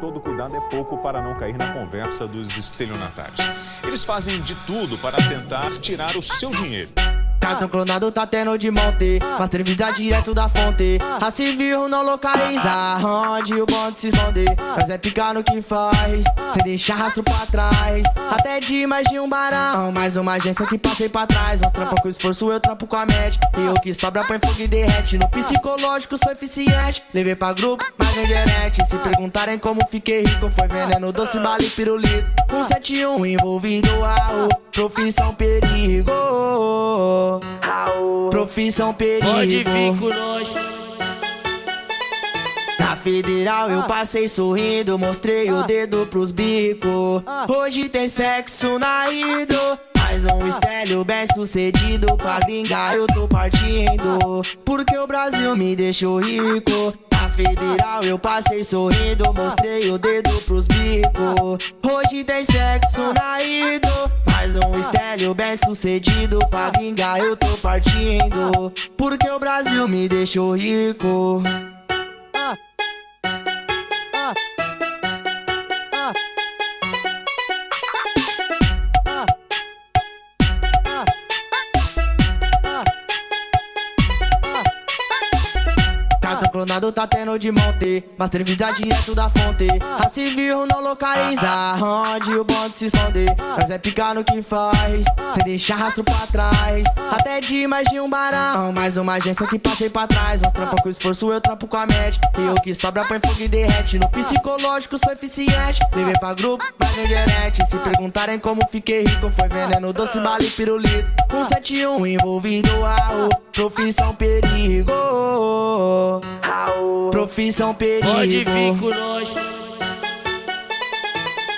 todo cuidado é pouco para não cair na conversa dos estelionatários. Eles fazem de tudo para tentar tirar o seu dinheiro. Cartão clonado tá tendo de monte. Master Visa direto da fonte. A civil não localiza Onde o bonde se esconde. Mas é picar no que faz Sem deixar rastro pra trás. Até de mais de um barão Mais uma agência que passei pra trás. Um trampo com esforço, eu trampo com a mente. E o que sobra põe fogo e derrete. No psicológico sou eficiente. Levei pra grupo, mas não gerente. Se perguntarem como fiquei rico Foi veneno, doce, bala e pirulito 171 envolvido, a profissão perigo Profissão perigo. Pode vir com nós. Na federal eu passei sorrindo, mostrei o dedo pros bicos. Hoje tem sexo na ido. Mais um estélio bem sucedido pra gringa eu tô partindo. Porque o Brasil me deixou rico. Federal eu passei sorrindo, mostrei o dedo pros bicos. Hoje tem sexo na ido. Mais um estélio bem sucedido pra gringa eu tô partindo. Porque o Brasil me deixou rico. Clonado tá tendo de monte Master Visa direto da fonte A civil não localiza Onde o bonde se esconde. Mas é picar no que faz Sem deixar rastro pra trás. Até de mais de um barão Mais uma agência que passei pra trás. Um trampo com esforço, eu trampo com a mente E o que sobra põe fogo e derrete. No psicológico sou eficiente Levei pra grupo, mas não gerente. Se perguntarem como fiquei rico Foi veneno, doce, bala e pirulito. 171 envolvido, a profissão perigo Profissão perigo. Pode vir com nós.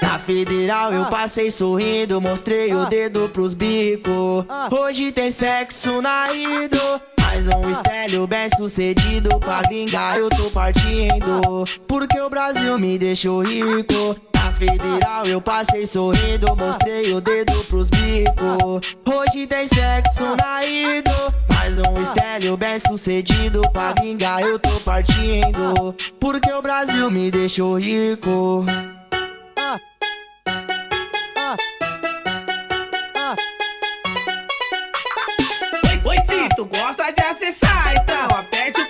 Na federal eu passei sorrindo, mostrei o dedo pros bicos. Hoje tem sexo na ido. Mais um estélio bem sucedido pra gringa eu tô partindo. Porque o Brasil me deixou rico. Na federal eu passei sorrindo, mostrei o dedo pros bicos. Hoje tem sexo na ido trabalho bem sucedido pra vingar eu tô partindo Porque o Brasil me deixou rico. Oi, se tu gosta de acessar, então aperte